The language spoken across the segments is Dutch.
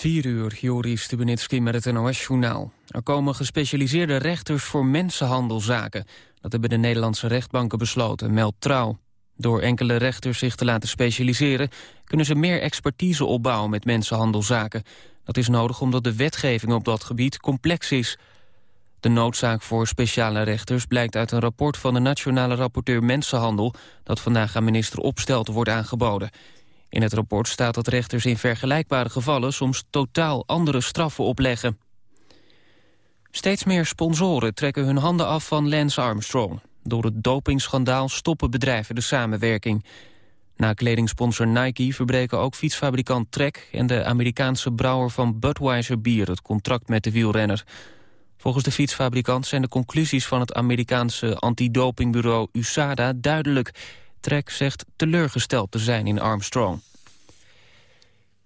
4 uur, Joris Stubenitski met het NOS-journaal. Er komen gespecialiseerde rechters voor mensenhandelzaken. Dat hebben de Nederlandse rechtbanken besloten, meldt Trouw. Door enkele rechters zich te laten specialiseren... kunnen ze meer expertise opbouwen met mensenhandelzaken. Dat is nodig omdat de wetgeving op dat gebied complex is. De noodzaak voor speciale rechters blijkt uit een rapport van de Nationale Rapporteur Mensenhandel... dat vandaag aan minister Opstelten wordt aangeboden. In het rapport staat dat rechters in vergelijkbare gevallen soms totaal andere straffen opleggen. Steeds meer sponsoren trekken hun handen af van Lance Armstrong. Door het dopingschandaal stoppen bedrijven de samenwerking. Na kledingsponsor Nike verbreken ook fietsfabrikant Trek... en de Amerikaanse brouwer van Budweiser bier het contract met de wielrenner. Volgens de fietsfabrikant zijn de conclusies van het Amerikaanse antidopingbureau USADA duidelijk. Trek zegt teleurgesteld te zijn in Armstrong.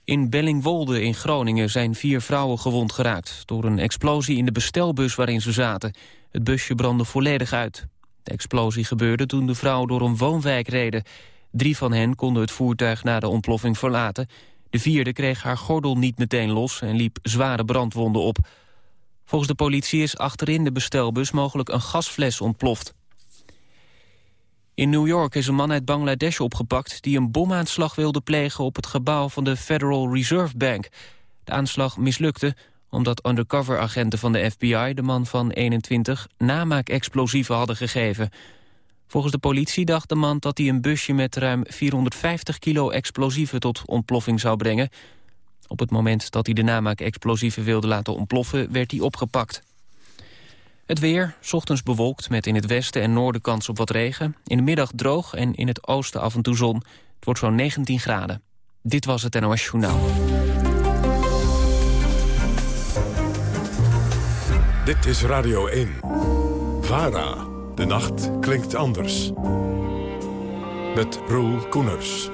In Bellingwolde in Groningen zijn vier vrouwen gewond geraakt... door een explosie in de bestelbus waarin ze zaten. Het busje brandde volledig uit. De explosie gebeurde toen de vrouwen door een woonwijk reden. Drie van hen konden het voertuig na de ontploffing verlaten. De vierde kreeg haar gordel niet meteen los en liep zware brandwonden op. Volgens de politie is achterin de bestelbus mogelijk een gasfles ontploft. In New York is een man uit Bangladesh opgepakt... die een bomaanslag wilde plegen op het gebouw van de Federal Reserve Bank. De aanslag mislukte omdat undercover-agenten van de FBI... de man van 21 namaak-explosieven hadden gegeven. Volgens de politie dacht de man dat hij een busje... met ruim 450 kilo explosieven tot ontploffing zou brengen. Op het moment dat hij de namaak-explosieven wilde laten ontploffen... werd hij opgepakt. Het weer, ochtends bewolkt met in het westen en noorden kans op wat regen. In de middag droog en in het oosten af en toe zon. Het wordt zo'n 19 graden. Dit was het NOS Journaal. Dit is Radio 1. VARA. De nacht klinkt anders. Met Roel Koeners.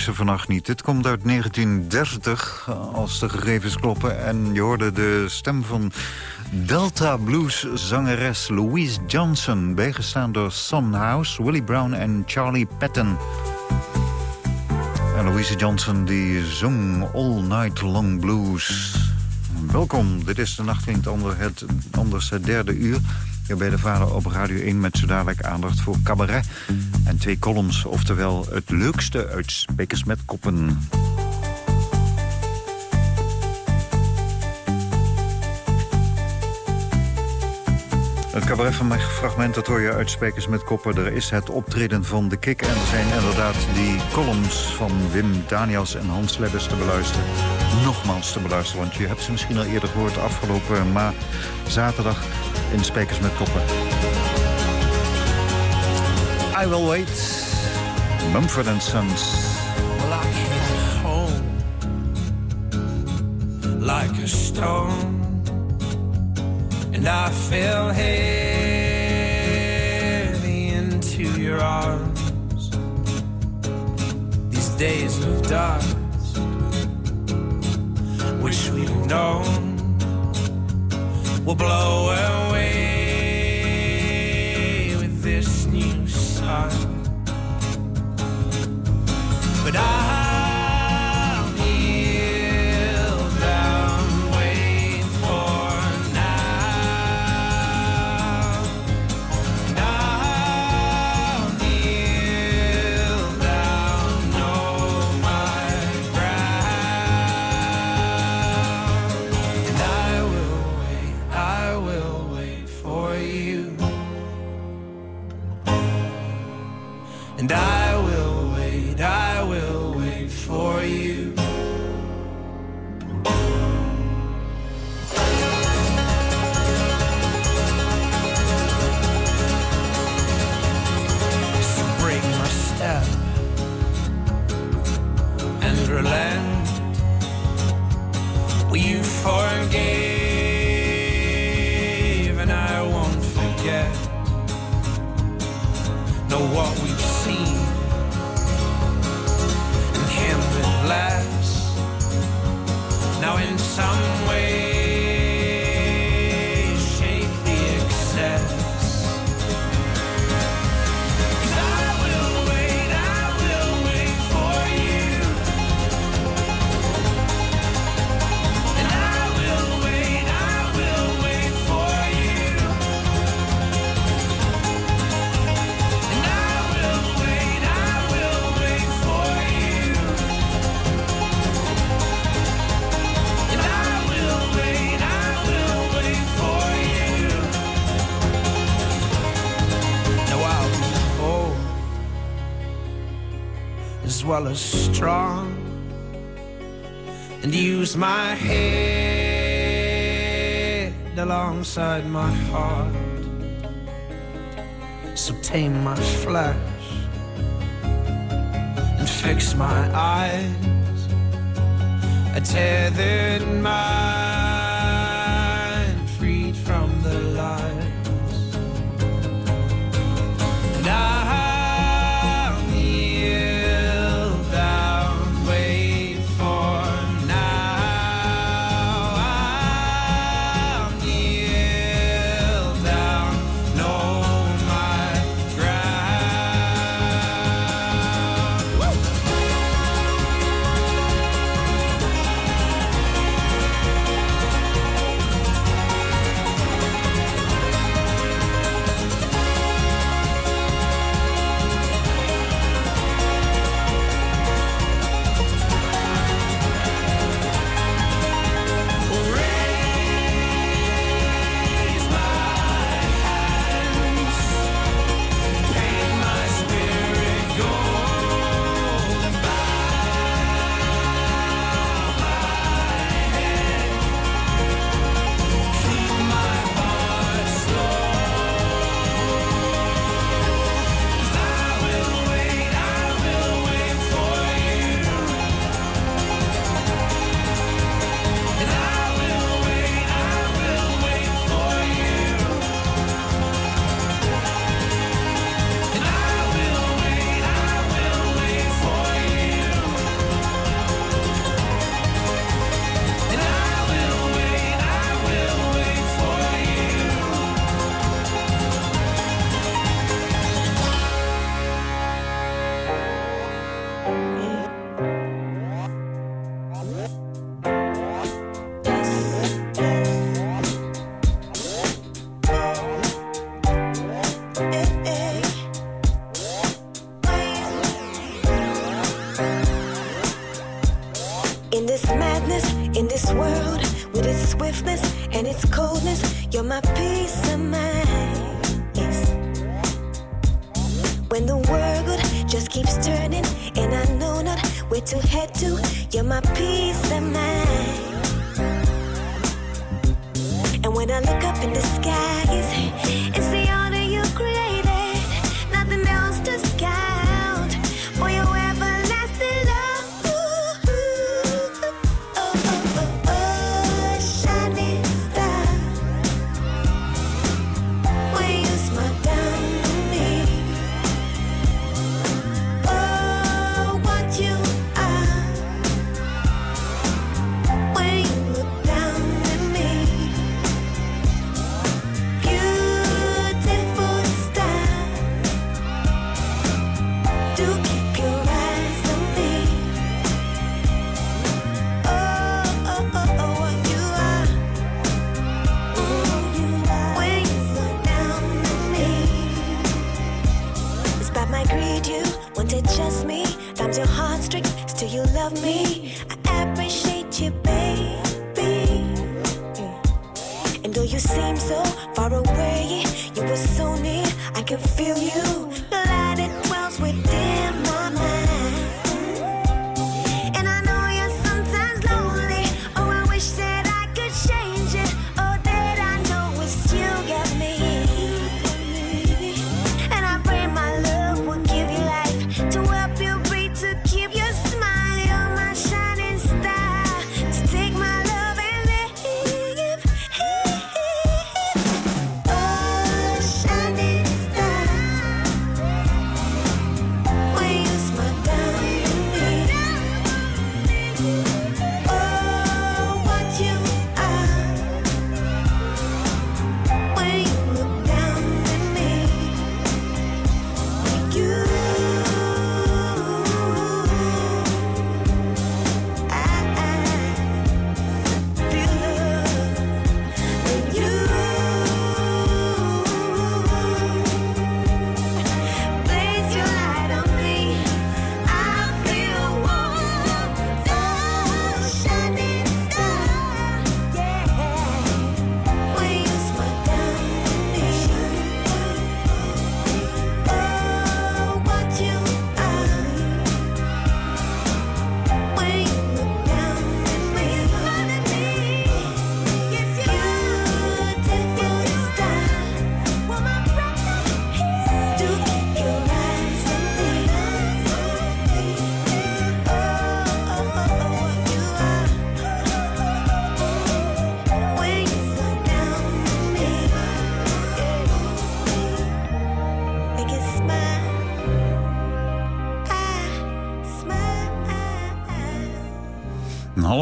Ze vannacht niet. Dit komt uit 1930, als de gegevens kloppen. En je hoorde de stem van Delta Blues zangeres Louise Johnson... bijgestaan door Son House, Willie Brown en Charlie Patton. En Louise Johnson die zong All Night Long Blues. Welkom, dit is de Nacht ander, het anders het derde uur... Hier bij de Vader op Radio 1 met zo dadelijk aandacht voor cabaret. En twee columns, oftewel het leukste uit Spekers met Koppen. Het cabaret van mijn fragment, dat hoor je met Koppen. Er is het optreden van de Kik. En er zijn inderdaad die columns van Wim Daniels en Hans Lebbes te beluisteren. Nogmaals te beluisteren, want je hebt ze misschien al eerder gehoord... afgelopen ma zaterdag in Spekers met Koppen. I Will Wait, Mumford and Sons. Well, I came home like a stone And I fell heavy into your arms. These days of dark Which we've known will blow away alongside my heart. So tame my flesh and fix my eyes. I tethered my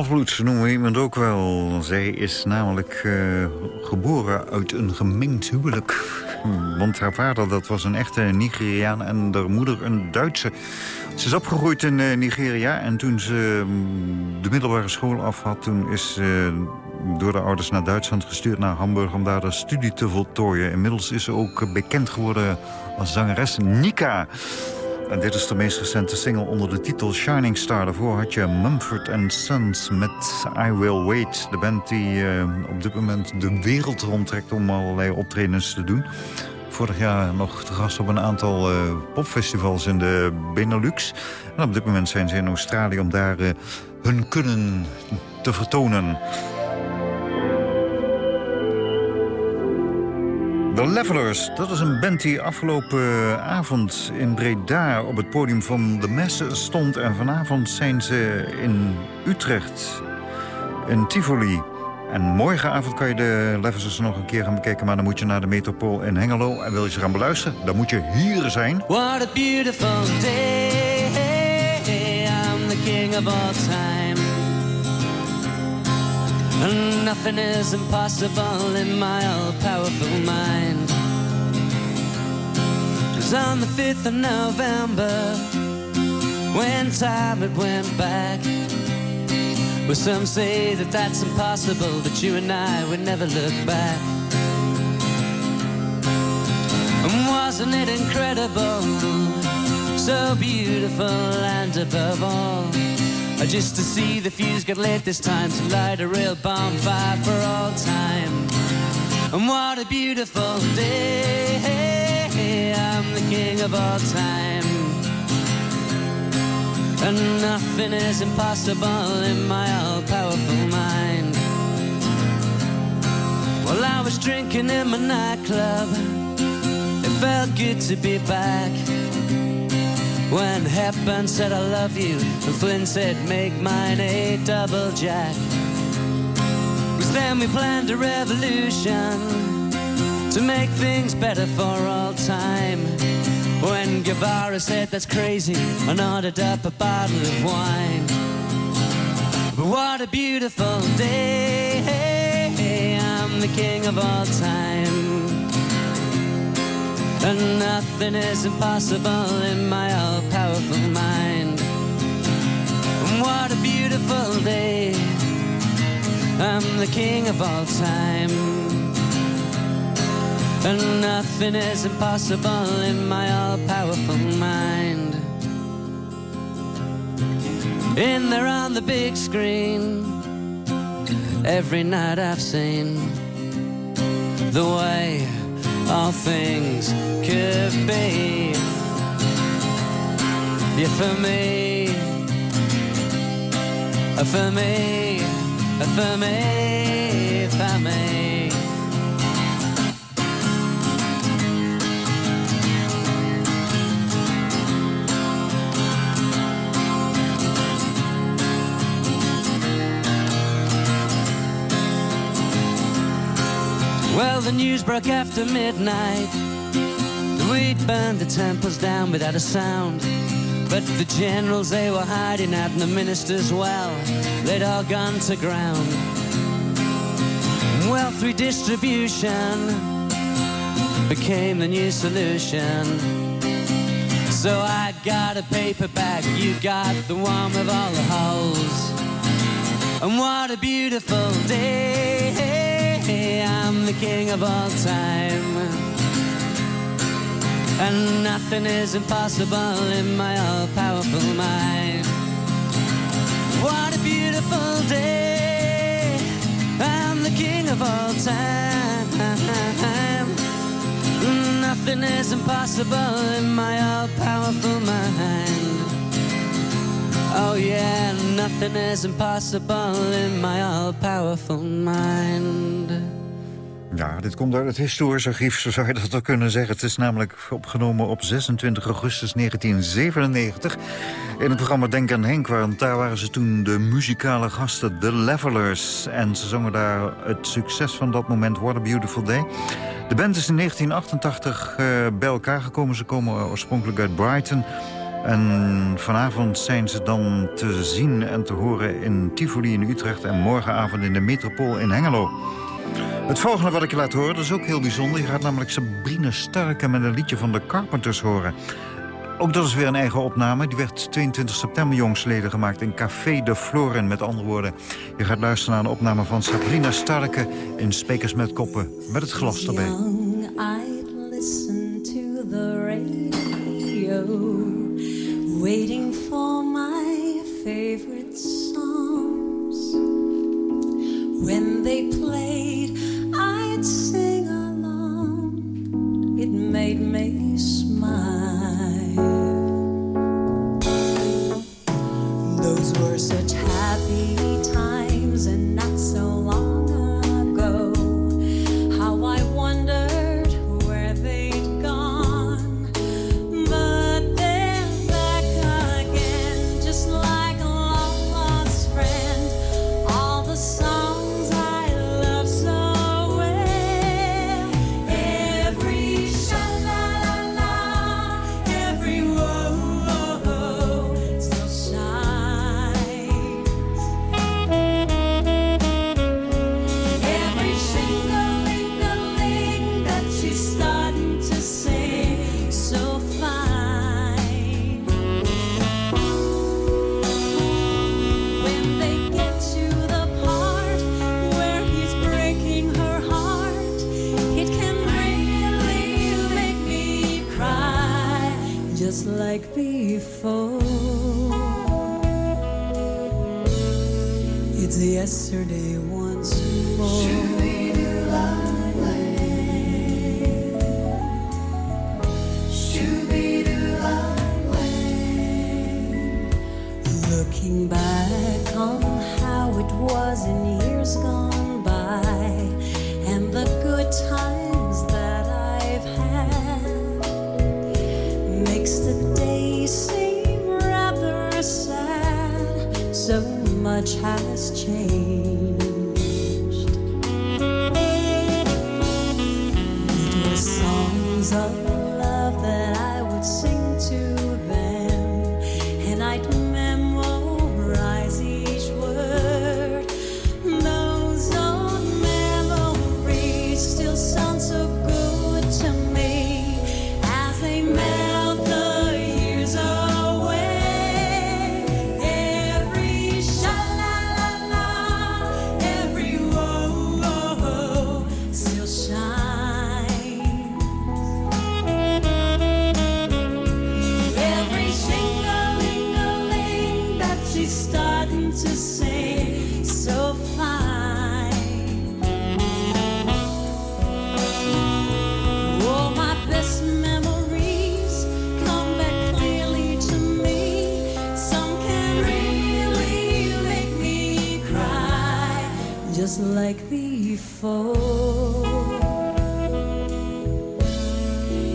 Een halfbloeds noemen we iemand ook wel. Zij is namelijk eh, geboren uit een gemengd huwelijk. Want haar vader dat was een echte Nigeriaan en haar moeder een Duitse. Ze is opgegroeid in eh, Nigeria en toen ze mm, de middelbare school af had... toen is ze door de ouders naar Duitsland gestuurd, naar Hamburg... om daar de studie te voltooien. Inmiddels is ze ook bekend geworden als zangeres Nika... En dit is de meest recente single onder de titel Shining Star. Daarvoor had je Mumford Sons met I Will Wait. De band die eh, op dit moment de wereld rondtrekt om allerlei optredens te doen. Vorig jaar nog te gast op een aantal eh, popfestivals in de Benelux. En op dit moment zijn ze in Australië om daar eh, hun kunnen te vertonen. The Levelers, dat is een band die afgelopen avond in Breda op het podium van de Messe stond. En vanavond zijn ze in Utrecht, in Tivoli. En morgenavond kan je de Levelers nog een keer gaan bekijken... maar dan moet je naar de Metropool in Hengelo. En wil je ze gaan beluisteren, dan moet je hier zijn. What a beautiful day. I'm the king of all time. And nothing is impossible in my all powerful mind. It was on the 5th of November when time it went back. Well, some say that that's impossible, but you and I would never look back. And wasn't it incredible? So beautiful and above all, just to see the fuse get lit this time to light a real bonfire for all time. And what a beautiful day! I'm the king of all time. And nothing is impossible in my all powerful mind. While I was drinking in my nightclub, it felt good to be back. When Hepburn said I love you, and Flynn said make mine a double jack. Cause then we planned a revolution to make things better for all time. When Guevara said that's crazy and ordered up a bottle of wine. But what a beautiful day, Hey, I'm the king of all time. And nothing is impossible in my all powerful mind. And what a beautiful day, I'm the king of all time. And nothing is impossible in my all powerful mind. In there on the big screen, every night I've seen the way all things could be. Yeah, for me, uh, for me, uh, for me, for me. Well, the news broke after midnight. We'd burned the temples down without a sound. But the generals they were hiding out, and the ministers, well, they'd all gone to ground. Wealth redistribution became the new solution. So I got a paperback, you got the one with all the holes. And what a beautiful day! I'm the king of all time. And nothing is impossible in my all powerful mind. What a beautiful day. I'm the king of all time. Nothing is impossible in my all powerful mind. Oh yeah, nothing is impossible in my all powerful mind. Ja, dit komt uit het historisch archief, zo zou je dat ook kunnen zeggen. Het is namelijk opgenomen op 26 augustus 1997... in het programma Denk aan Henk, want daar waren ze toen de muzikale gasten, de Levelers. En ze zongen daar het succes van dat moment, What a Beautiful Day. De band is in 1988 uh, bij elkaar gekomen. Ze komen oorspronkelijk uit Brighton... En vanavond zijn ze dan te zien en te horen in Tivoli in Utrecht... en morgenavond in de Metropool in Hengelo. Het volgende wat ik je laat horen, dat is ook heel bijzonder. Je gaat namelijk Sabrina Starke met een liedje van de Carpenters horen. Ook dat is weer een eigen opname. Die werd 22 september jongsleden gemaakt in Café de Floren. Met andere woorden, je gaat luisteren naar een opname van Sabrina Starke... in Spekers met Koppen, met het glas erbij. Waiting for my favorite songs. When they played I'd sing along, it made me smile. Those were such happy yesterday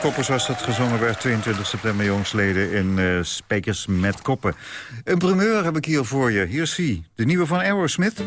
Koppers was dat gezongen werd 22 september jongsleden in uh, met Koppen. Een primeur heb ik hier voor je. Hier zie, de nieuwe van Aerosmith.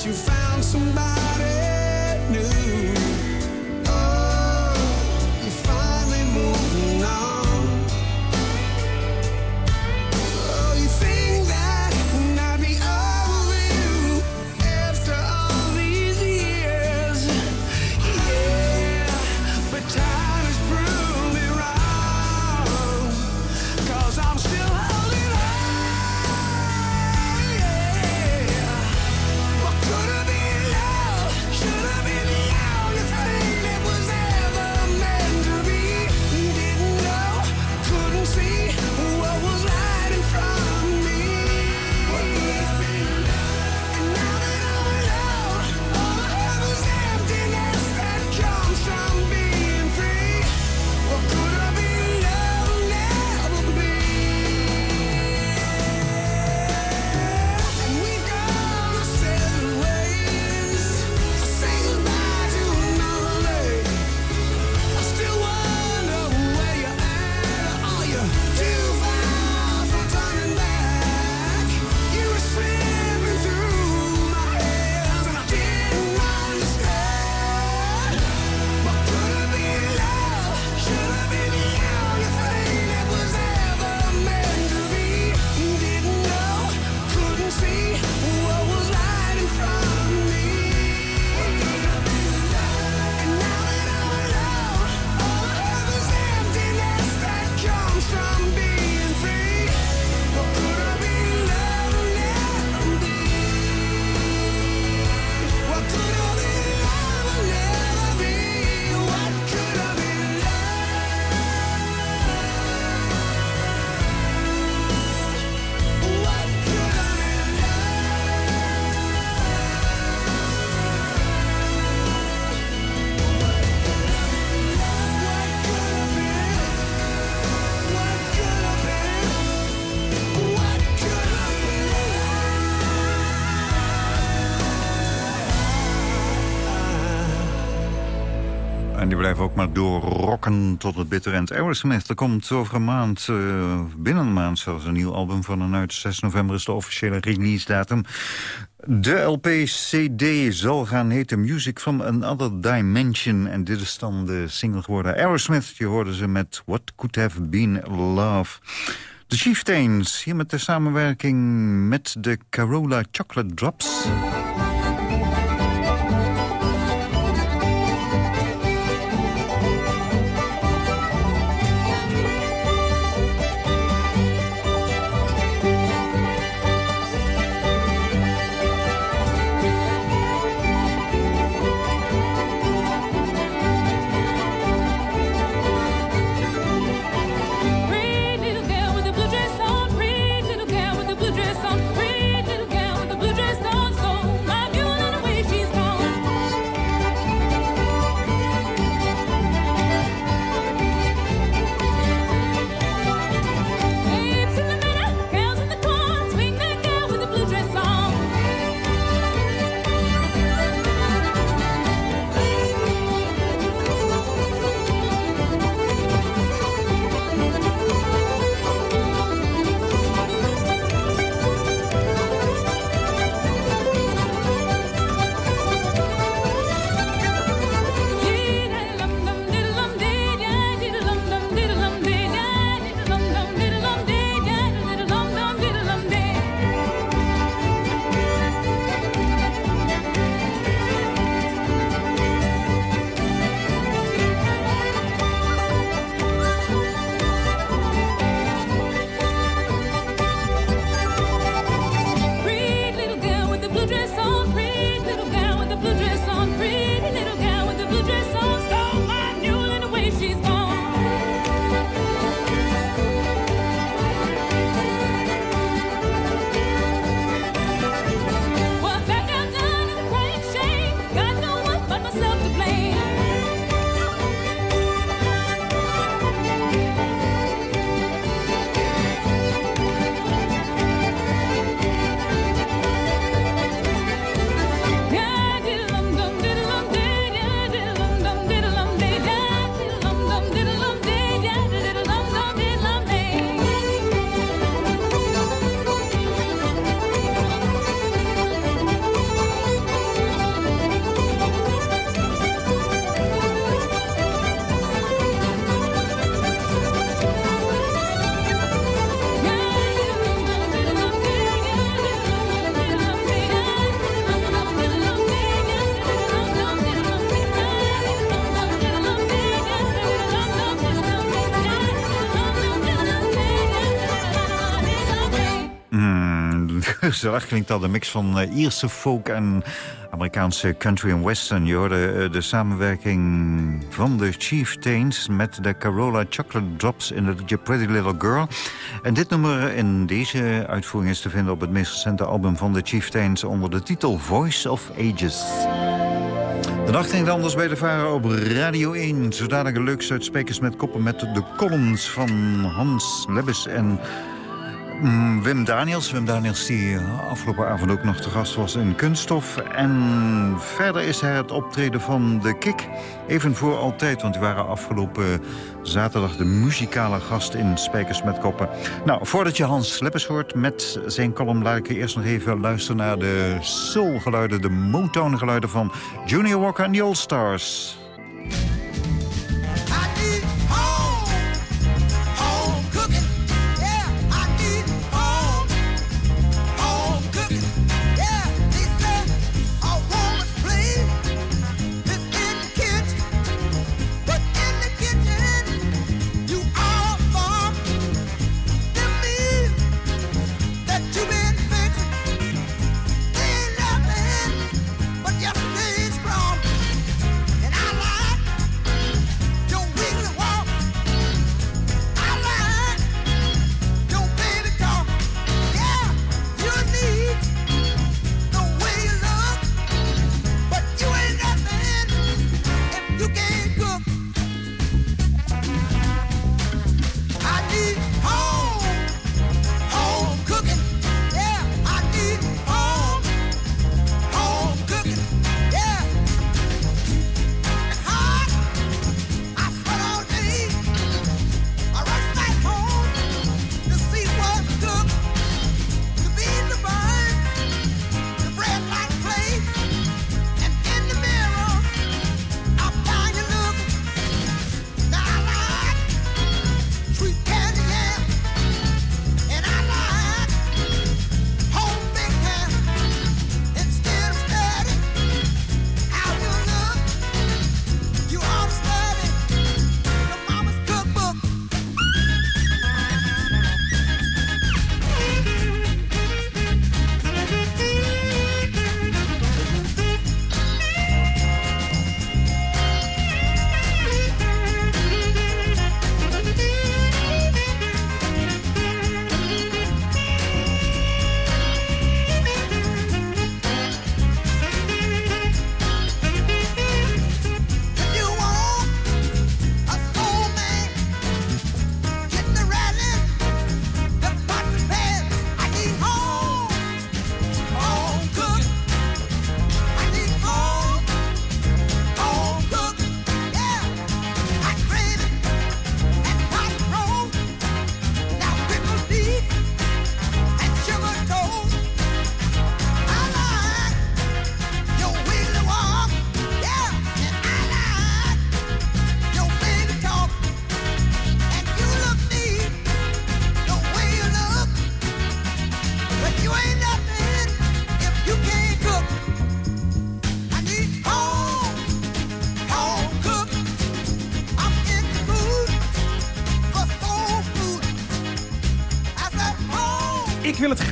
you found somebody. Doorrokken tot het bitter eind. Aerosmith, er komt over een maand, uh, binnen een maand zelfs, een nieuw album van hen uit. 6 november is de officiële release datum. De LP-CD zal gaan heten Music from Another Dimension. En dit is dan de single geworden. Aerosmith, je hoorde ze met What Could Have Been Love. De Chieftains, hier met de samenwerking met de Carola Chocolate Drops... gezellig klinkt dat een mix van uh, Ierse folk en Amerikaanse country en western. Je hoorde uh, de samenwerking van de Chieftains met de Carola Chocolate Drops in liedje Pretty Little Girl. En dit nummer in deze uitvoering is te vinden op het meest recente album van de Chieftains onder de titel Voice of Ages. De nacht ging anders bij de Varen op Radio 1. Zodanige leuks uitsprekers met koppen met de columns van Hans Lebbes en... Mm, Wim Daniels. Wim Daniels die afgelopen avond ook nog te gast was in Kunststof. En verder is hij het optreden van de Kik. Even voor altijd, want die waren afgelopen zaterdag de muzikale gast in Spijkers met Koppen. Nou, voordat je Hans Leppes hoort met zijn column... laat ik je eerst nog even luisteren naar de soulgeluiden... de Motown-geluiden van Junior Walker en the All Stars.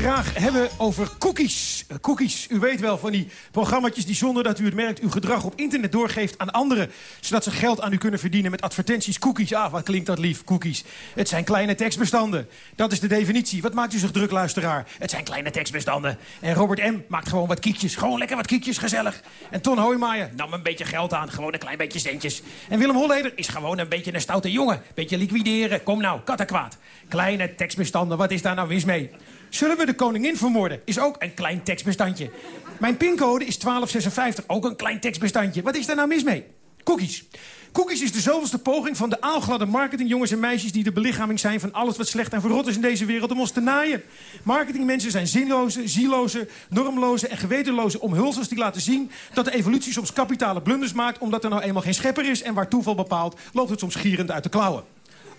Graag hebben over cookies. Eh, Cookies, u weet wel, van die programma's die zonder dat u het merkt... uw gedrag op internet doorgeeft aan anderen... zodat ze geld aan u kunnen verdienen met advertenties. Cookies, ah, wat klinkt dat lief, cookies. Het zijn kleine tekstbestanden. Dat is de definitie. Wat maakt u zich druk, luisteraar? Het zijn kleine tekstbestanden. En Robert M. maakt gewoon wat kiekjes. Gewoon lekker wat kiekjes, gezellig. En Ton Hoijmaier nam een beetje geld aan. Gewoon een klein beetje centjes. En Willem Holleder is gewoon een beetje een stoute jongen. Beetje liquideren. Kom nou, kattenkwaad. Kleine tekstbestanden, wat is daar nou mis mee? Zullen we de koningin vermoorden? Is ook een klein tekstbestandje. Mijn pincode is 1256, ook een klein tekstbestandje. Wat is daar nou mis mee? Cookies. Cookies is de zoveelste poging van de aalgladde marketingjongens en meisjes... die de belichaming zijn van alles wat slecht en verrot is in deze wereld... om ons te naaien. Marketingmensen zijn zinloze, zieloze, normloze en gewetenloze omhulsels... die laten zien dat de evolutie soms kapitale blunders maakt... omdat er nou eenmaal geen schepper is en waar toeval bepaalt... loopt het soms gierend uit de klauwen.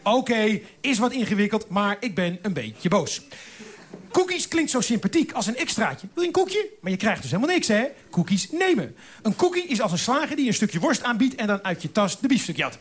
Oké, is wat ingewikkeld, maar ik ben een beetje boos. Cookies klinkt zo sympathiek als een extraatje. Wil je een koekje? Maar je krijgt dus helemaal niks, hè? Cookies nemen. Een cookie is als een slager die een stukje worst aanbiedt... en dan uit je tas de biefstuk jat.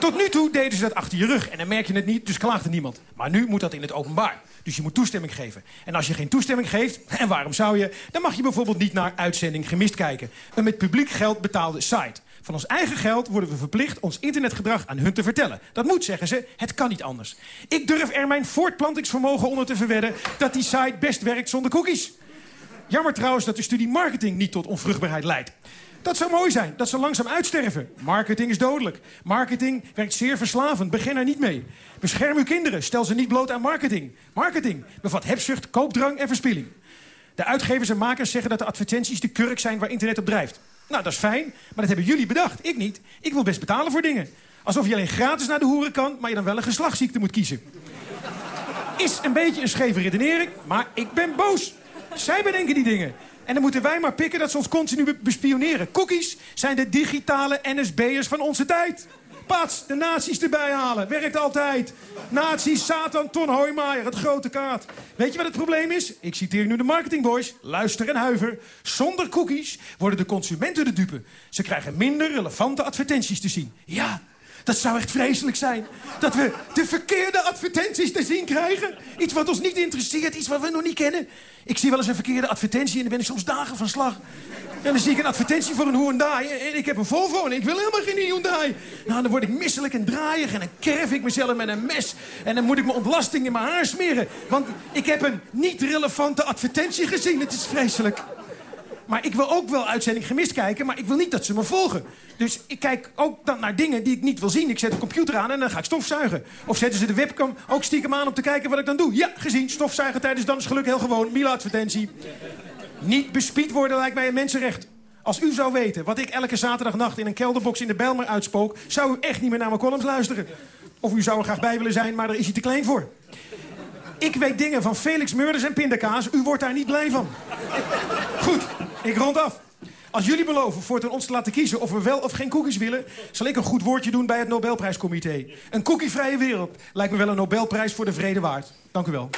Tot nu toe deden ze dat achter je rug en dan merk je het niet, dus klaagde niemand. Maar nu moet dat in het openbaar. Dus je moet toestemming geven. En als je geen toestemming geeft, en waarom zou je... dan mag je bijvoorbeeld niet naar uitzending gemist kijken. Een met publiek geld betaalde site. Van ons eigen geld worden we verplicht ons internetgedrag aan hun te vertellen. Dat moet, zeggen ze. Het kan niet anders. Ik durf er mijn voortplantingsvermogen onder te verwedden... dat die site best werkt zonder cookies. Jammer trouwens dat de studie marketing niet tot onvruchtbaarheid leidt. Dat zou mooi zijn, dat ze langzaam uitsterven. Marketing is dodelijk. Marketing werkt zeer verslavend, begin er niet mee. Bescherm uw kinderen, stel ze niet bloot aan marketing. Marketing bevat hebzucht, koopdrang en verspilling. De uitgevers en makers zeggen dat de advertenties de kurk zijn waar internet op drijft. Nou, dat is fijn, maar dat hebben jullie bedacht. Ik niet. Ik wil best betalen voor dingen. Alsof je alleen gratis naar de hoeren kan, maar je dan wel een geslachtsziekte moet kiezen. Is een beetje een scheve redenering, maar ik ben boos. Zij bedenken die dingen. En dan moeten wij maar pikken dat ze ons continu be- bespioneren. Cookies zijn de digitale NSB'ers van onze tijd. Pats, de nazi's erbij halen. Werkt altijd. Nazi's, Satan, Ton Hoijmaier, het grote kaart. Weet je wat het probleem is? Ik citeer nu de marketingboys. Luister en huiver. Zonder cookies worden de consumenten de dupe. Ze krijgen minder relevante advertenties te zien. Ja, dat zou echt vreselijk zijn. Dat we de verkeerde advertenties te zien krijgen. Iets wat ons niet interesseert, iets wat we nog niet kennen. Ik zie wel eens een verkeerde advertentie en dan ben ik soms dagen van slag. En dan zie ik een advertentie voor een Hyundai en ik heb een Volvo en ik wil helemaal geen Hyundai. Nou, dan word ik misselijk en draaiig en dan kerf ik mezelf met een mes. En dan moet ik mijn ontlasting in mijn haar smeren. Want ik heb een niet relevante advertentie gezien. Het is vreselijk. Maar ik wil ook wel uitzending gemist kijken, maar ik wil niet dat ze me volgen. Dus ik kijk ook dan naar dingen die ik niet wil zien. Ik zet de computer aan en dan ga ik stofzuigen. Of zetten ze de webcam ook stiekem aan om te kijken wat ik dan doe. Ja, gezien, stofzuigen tijdens dansgeluk, heel gewoon. Mila-advertentie. Niet bespied worden lijkt mij een mensenrecht. Als u zou weten wat ik elke zaterdagnacht in een kelderbox in de Bijlmer uitspook... zou u echt niet meer naar mijn columns luisteren. Of u zou er graag bij willen zijn, maar daar is hij te klein voor. Ik weet dingen van Felix Murders en pindakaas. U wordt daar niet blij van. Goed, ik rond af. Als jullie beloven voortaan ons te laten kiezen of we wel of geen cookies willen... zal ik een goed woordje doen bij het Nobelprijscomité. Een cookievrije wereld lijkt me wel een Nobelprijs voor de vrede waard. Dank u wel.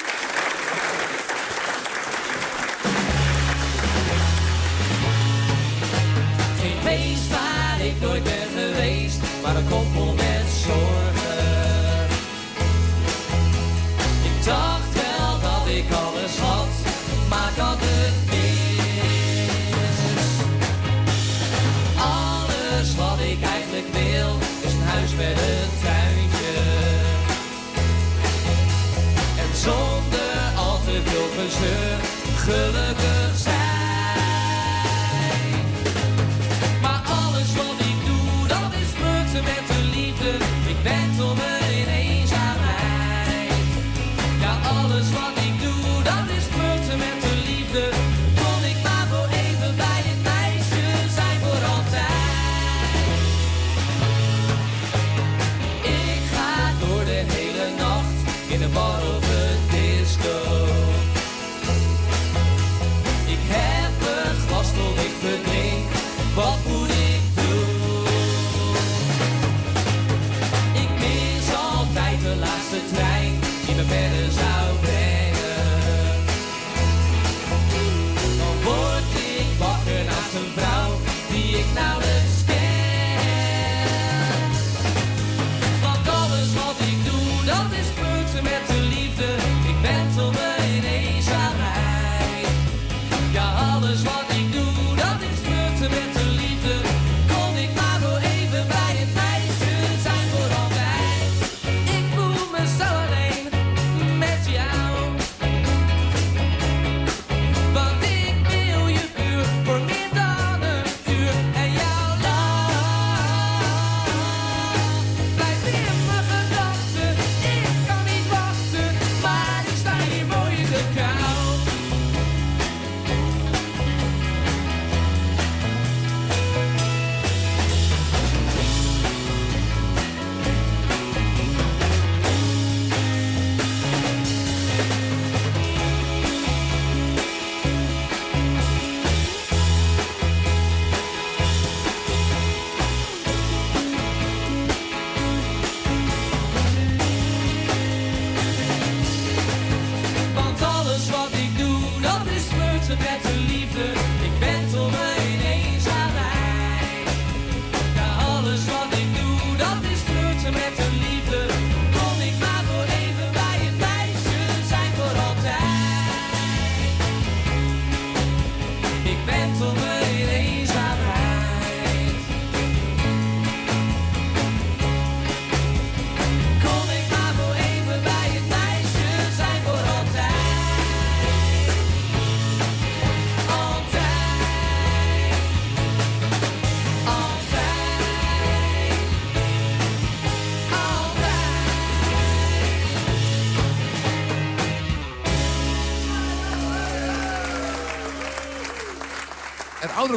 Gezeur, gelukkig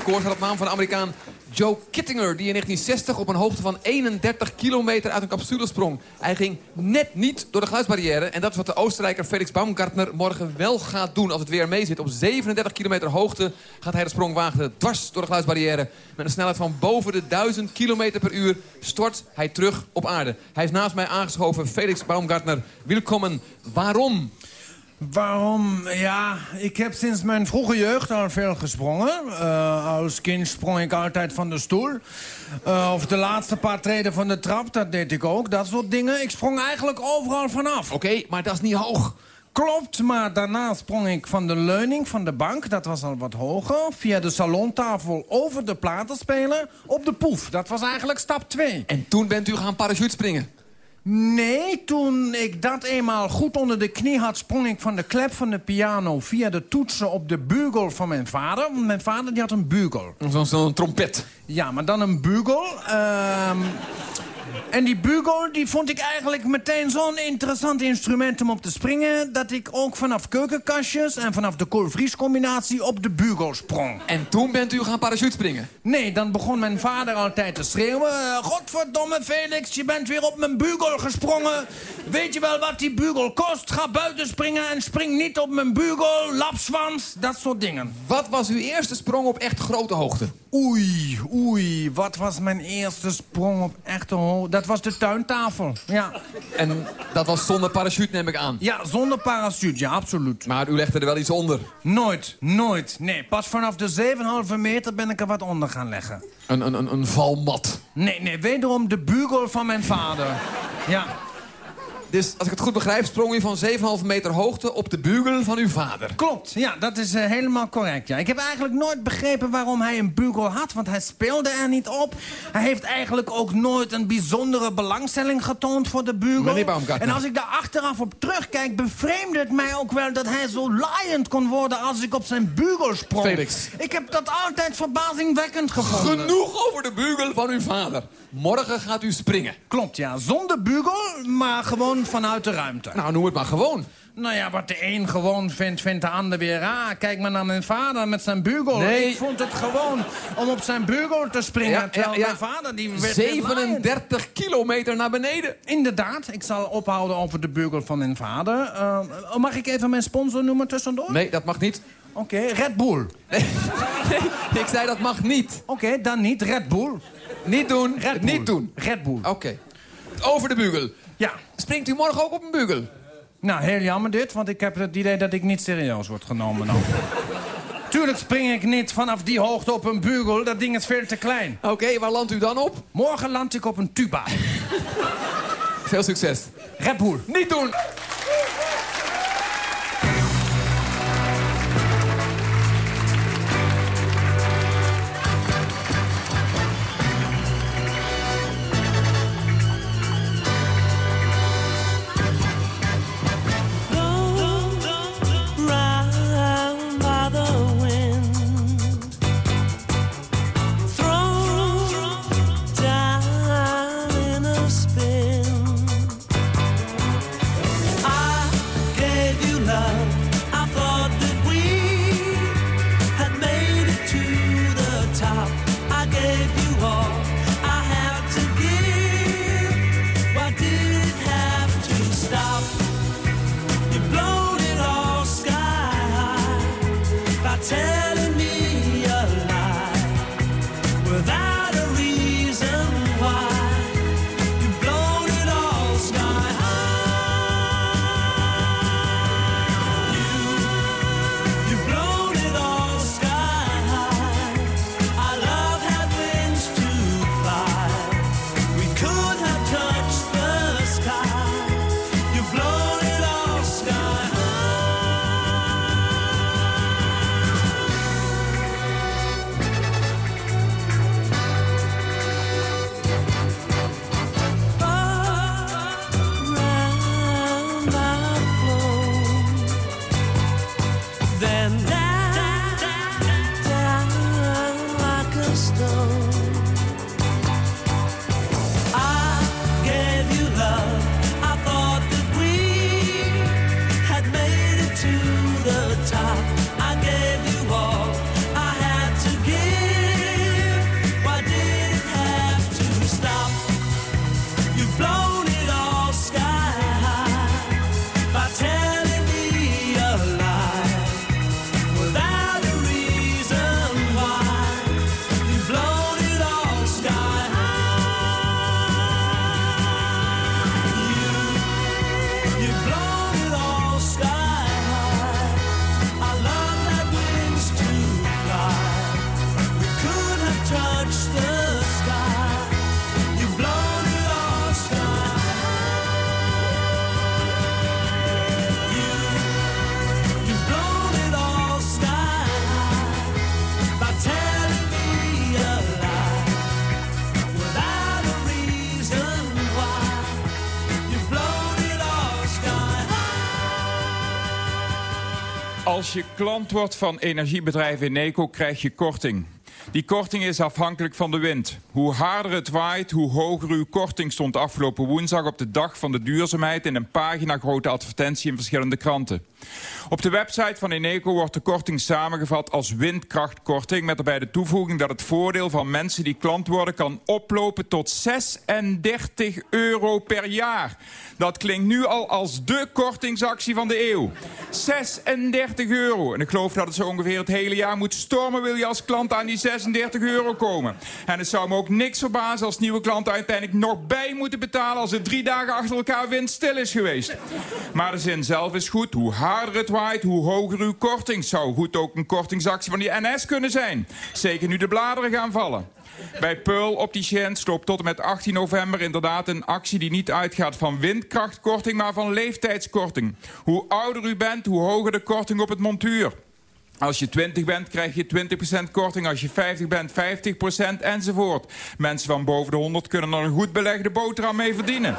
oude record staat op naam van de Amerikaan Joe Kittinger... die in 1960 op een hoogte van 31 kilometer uit een capsule sprong. Hij ging net niet door de geluidsbarrière. En dat is wat de Oostenrijker Felix Baumgartner morgen wel gaat doen... als het weer mee zit. Op 37 kilometer hoogte gaat hij de sprong wagen dwars door de geluidsbarrière. Met een snelheid van boven de 1000 kilometer per uur stort hij terug op aarde. Hij is naast mij aangeschoven, Felix Baumgartner. Welkom. Waarom? Waarom? Ja, ik heb sinds mijn vroege jeugd al veel gesprongen. Uh, als kind sprong ik altijd van de stoel. Uh, of de laatste paar treden van de trap, dat deed ik ook. Dat soort dingen. Ik sprong eigenlijk overal vanaf. Oké, maar dat is niet hoog. Klopt, maar daarna sprong ik van de leuning van de bank, dat was al wat hoger... via de salontafel over de platenspeler op de poef. Dat was eigenlijk stap 2. En toen bent u gaan parachutespringen? Nee, toen ik dat eenmaal goed onder de knie had... sprong ik van de klep van de piano via de toetsen op de bugel van mijn vader. Want mijn vader die had een bugel. Zo'n zo trompet. Ja, maar dan een bugel. Ehm en die bugel die vond ik eigenlijk meteen zo'n interessant instrument om op te springen... dat ik ook vanaf keukenkastjes en vanaf de koolvriescombinatie op de bugel sprong. En toen bent u gaan parachutespringen? Nee, dan begon mijn vader altijd te schreeuwen... "Eh, Godverdomme Felix, je bent weer op mijn bugel gesprongen. Weet je wel wat die bugel kost? Ga buiten springen en spring niet op mijn bugel, lapswans, dat soort dingen. Wat was uw eerste sprong op echt grote hoogte? Oei, oei, wat was mijn eerste sprong op echte hoogte? Dat was de tuintafel, ja. En dat was zonder parachute, neem ik aan. Ja, zonder parachute, ja, absoluut. Maar u legde er wel iets onder. Nooit, nooit. Nee, pas vanaf de 7,5 meter ben ik er wat onder gaan leggen. Een, een, een, een valmat. Nee, nee, wederom de bugel van mijn vader. Ja. Dus als ik het goed begrijp, sprong u van 7,5 meter hoogte op de bugel van uw vader. Klopt, ja, dat is eh, helemaal correct. Ja. Ik heb eigenlijk nooit begrepen waarom hij een bugel had, want hij speelde er niet op. Hij heeft eigenlijk ook nooit een bijzondere belangstelling getoond voor de bugel. Meneer Baumgartner. En als ik daar achteraf op terugkijk, bevreemde het mij ook wel dat hij zo laaiend kon worden als ik op zijn bugel sprong. Felix. Ik heb dat altijd verbazingwekkend gevonden. Genoeg over de bugel van uw vader. Morgen gaat u springen. Klopt, ja. Zonder bugel, maar gewoon vanuit de ruimte. Nou, noem het maar gewoon. Nou ja, wat de een gewoon vindt, vindt de ander weer raar. Kijk maar naar mijn vader met zijn bugel. Nee. Ik vond het gewoon om op zijn bugel te springen. Ja, terwijl ja, ja. mijn vader die werd weer laaiend. 37 kilometer naar beneden. Inderdaad, ik zal ophouden over de bugel van mijn vader. Eh, mag ik even mijn sponsor noemen tussendoor? Nee, dat mag niet. Oké, Red Bull. Nee, ik zei dat mag niet. Oké, dan niet. Red Bull. Niet doen. Red Bull. Niet doen. Red Bull. Oké. Over de bugel. Ja. Springt u morgen ook op een bugel? Nou, heel jammer dit, want ik heb het idee dat ik niet serieus word genomen. Nou. Tuurlijk spring ik niet vanaf die hoogte op een bugel. Dat ding is veel te klein. Oké, waar landt u dan op? Morgen land ik op een tuba. Veel succes. Red Bull. Niet doen. Als je klant wordt van energiebedrijf Eneco krijg je korting. Die korting is afhankelijk van de wind. Hoe harder het waait, hoe hoger uw korting stond afgelopen woensdag op de dag van de duurzaamheid in een pagina grote advertentie in verschillende kranten. Op de website van Eneco wordt de korting samengevat als windkrachtkorting... met daarbij de toevoeging dat het voordeel van mensen die klant worden... kan oplopen tot 36 euro per jaar. Dat klinkt nu al als de kortingsactie van de eeuw. 36 euro. En ik geloof dat het zo ongeveer het hele jaar moet stormen... wil je als klant aan die 36 euro komen. En het zou me ook niks verbazen als nieuwe klanten uiteindelijk nog bij moeten betalen... als het drie dagen achter elkaar windstil is geweest. Maar de zin zelf is goed. Hoe harder het waait, hoe hoger uw korting. Zou goed ook een kortingsactie van die NS kunnen zijn. Zeker nu de bladeren gaan vallen. Bij Pearl Opticiens loopt tot en met 18 november inderdaad een actie die niet uitgaat van windkrachtkorting, maar van leeftijdskorting. Hoe ouder u bent, hoe hoger de korting op het montuur. Als je 20 bent, krijg je 20% korting. Als je 50 bent, 50% enzovoort. Mensen van boven de 100 kunnen er een goed belegde boterham mee verdienen.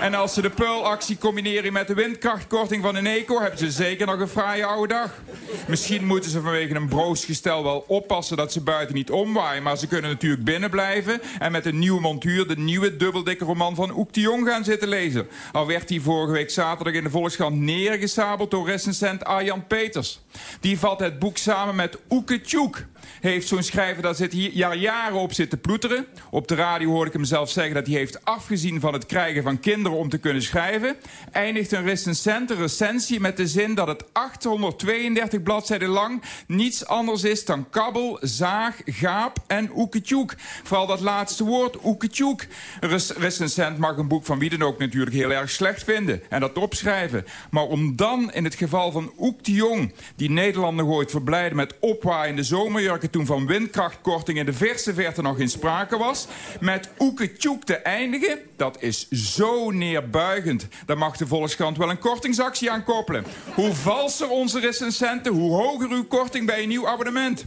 En als ze de Pearl-actie combineren met de windkrachtkorting van Eneco... hebben ze zeker nog een fraaie oude dag. Misschien moeten ze vanwege een broos gestel wel oppassen... dat ze buiten niet omwaaien, maar ze kunnen natuurlijk binnen blijven... en met een nieuwe montuur de nieuwe dubbeldikke roman van Oek de Jong gaan zitten lezen. Al werd die vorige week zaterdag in de Volkskrant neergesabeld... door recensent Arjan Peters. Die vat het boek samen met Oeke Tjoek heeft zo'n schrijver daar zit hier jaren op zitten ploeteren. Op de radio hoorde ik hem zelf zeggen dat hij heeft afgezien van het krijgen van kinderen om te kunnen schrijven. Eindigt een recensent een recensie met de zin dat het 832 bladzijden lang niets anders is dan kabbel, zaag, gaap en oeketjoek. Vooral dat laatste woord, oeketjoek. Een recensent mag een boek van wie dan ook natuurlijk heel erg slecht vinden en dat opschrijven. Maar om dan in het geval van Oek de Jong, die Nederlander gooit verblijden met opwaaiende zomerjurken toen van windkrachtkorting in de verse verte nog in sprake was, met oeketjoek te eindigen, dat is zo neerbuigend. Daar mag de Volkskrant wel een kortingsactie aan koppelen. Hoe valser onze recensenten, hoe hoger uw korting bij een nieuw abonnement.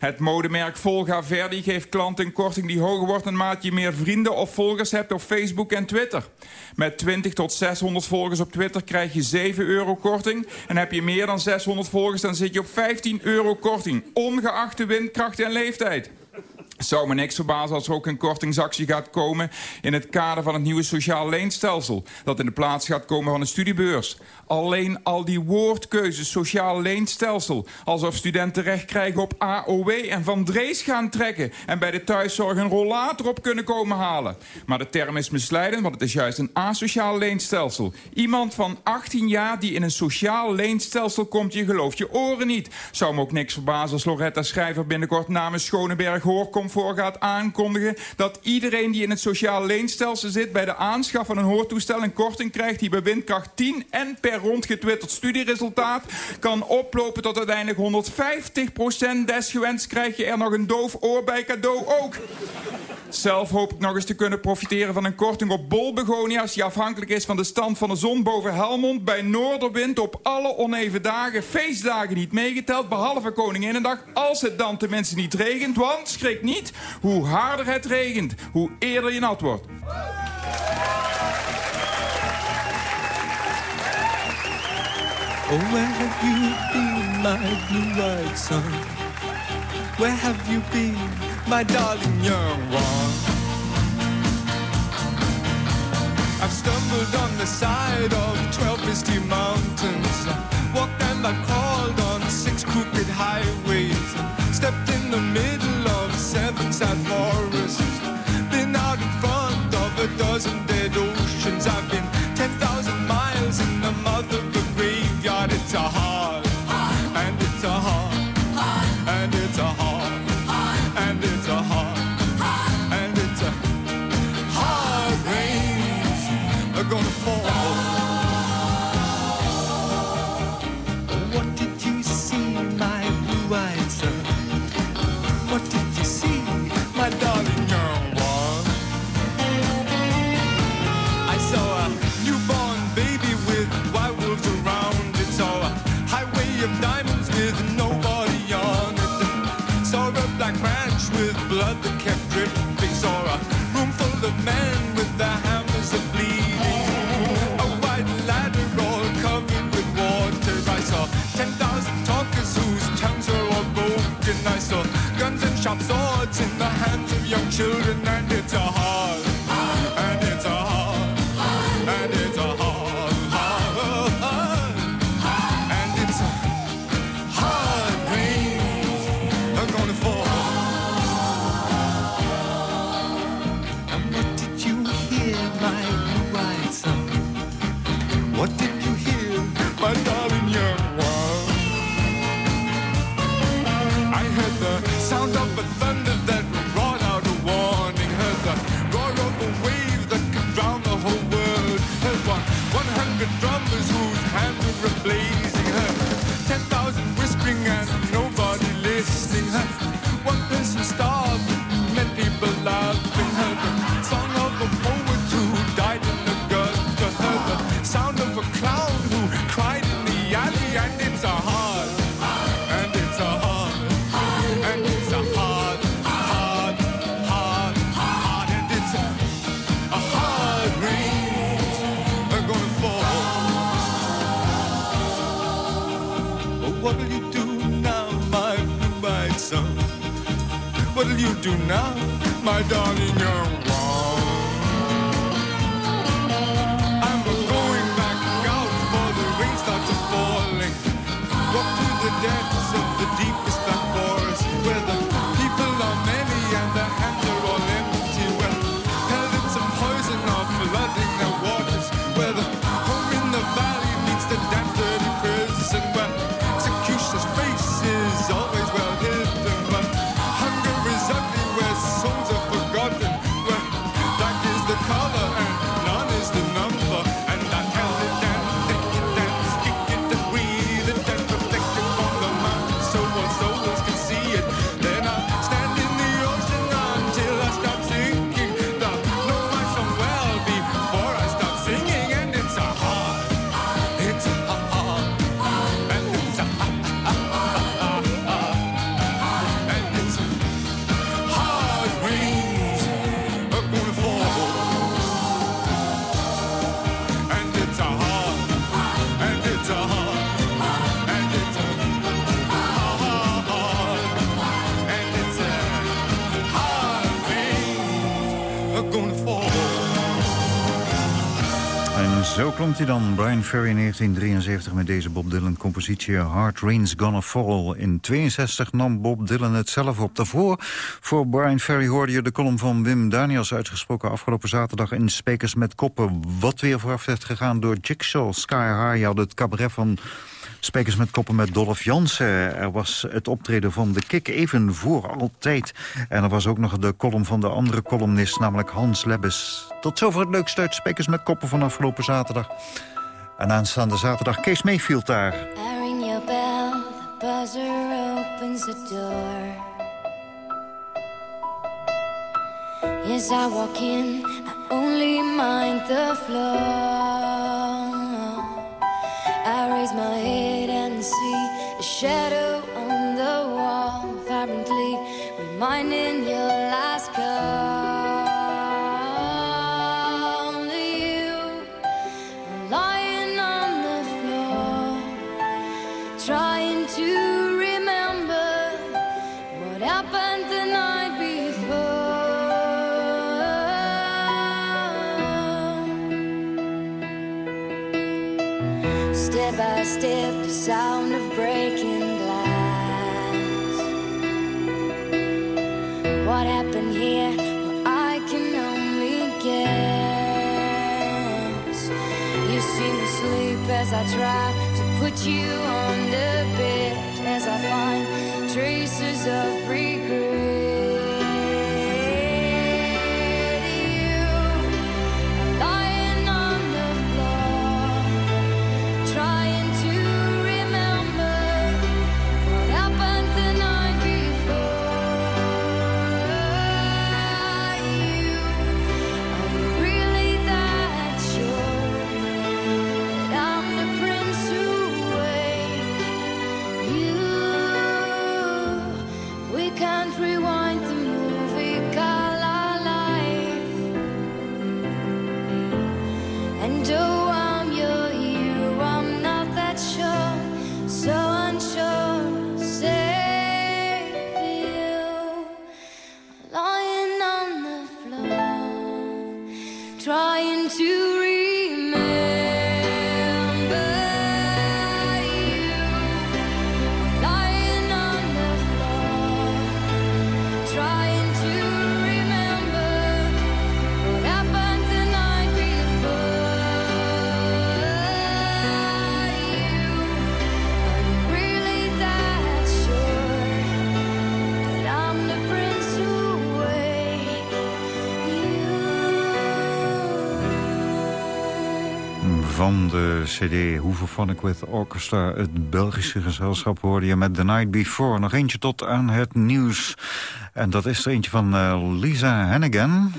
Het modemerk Volga Verdi geeft klanten een korting die hoger wordt... naarmate je meer vrienden of volgers hebt op Facebook en Twitter. Met 20 tot 600 volgers op Twitter krijg je 7 euro korting. En heb je meer dan 600 volgers, dan zit je op 15 euro korting. Ongeacht de windkracht en leeftijd. Zou me niks verbazen als er ook een kortingsactie gaat komen... in het kader van het nieuwe sociaal leenstelsel... dat in de plaats gaat komen van een studiebeurs. Alleen al die woordkeuzes, sociaal leenstelsel... alsof studenten recht krijgen op AOW en Van Drees gaan trekken... en bij de thuiszorg een rollator op kunnen komen halen. Maar de term is misleidend, want het is juist een asociaal leenstelsel. Iemand van 18 jaar die in een sociaal leenstelsel komt... je gelooft je oren niet. Zou me ook niks verbazen als Loretta Schrijver binnenkort namens Schoneberg Hoorcomfort gaat aankondigen... dat iedereen die in het sociaal leenstelsel zit... bij de aanschaf van een hoortoestel een korting krijgt... die bij windkracht 10 en per rondgetwitterd studieresultaat... kan oplopen tot uiteindelijk 150% Desgewenst krijg je er nog een doof oor bij cadeau ook. Zelf hoop ik nog eens te kunnen profiteren van een korting op bolbegonia's... die afhankelijk is van de stand van de zon boven Helmond... bij noorderwind op alle oneven dagen, feestdagen niet meegeteld... behalve Koninginnedag, als het dan tenminste niet regent. Want, schrik niet, hoe harder het regent, hoe eerder je nat wordt. Oh, where have you been, my blue-eyed son? Where have you been, my darling young one? I've stumbled on the side of twelve misty mountains, walked them I've crawled on six crooked highways, stepped in the middle forests, been out in front of a dozen dead oceans. I've been what'll you do now, my blue-eyed son? What'll you do now, my darling young one? I'm going back out for the rain starts falling. Walk through the depths of the deepest black forest where the people are many and the hands are all empty. Where held in some poison or flooding their waters. Where the zo klonk hij dan, Brian Ferry in 1973... met deze Bob Dylan-compositie Hard Rain's Gonna Fall. In 62 nam Bob Dylan het zelf op. Daarvoor, voor Brian Ferry, hoorde je de column van Wim Daniels... uitgesproken afgelopen zaterdag in Spekers met Koppen. Wat weer vooraf werd gegaan door Jigsaw Sky High. Je had het cabaret van... Spekers met koppen met Dolph Jansen. Er was het optreden van de Kik even voor altijd. En er was ook nog de column van de andere columnist, namelijk Hans Lebbes. Tot zover het leukste uit Spekers met koppen van afgelopen zaterdag. En aanstaande zaterdag Kees Mayfield daar. I walk in, I only mind the floor. Raise my head and see a shadow on the wall, vibrantly reminding as I try to put you on the bed as I find traces of van de cd Hoeverphonic with Orchestra. Het Belgische gezelschap hoorde je met The Night Before. Nog eentje tot aan het nieuws. En dat is er eentje van eh, Lisa Hennigan.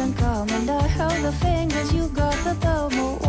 and come and I held the fingers, you got the thumb.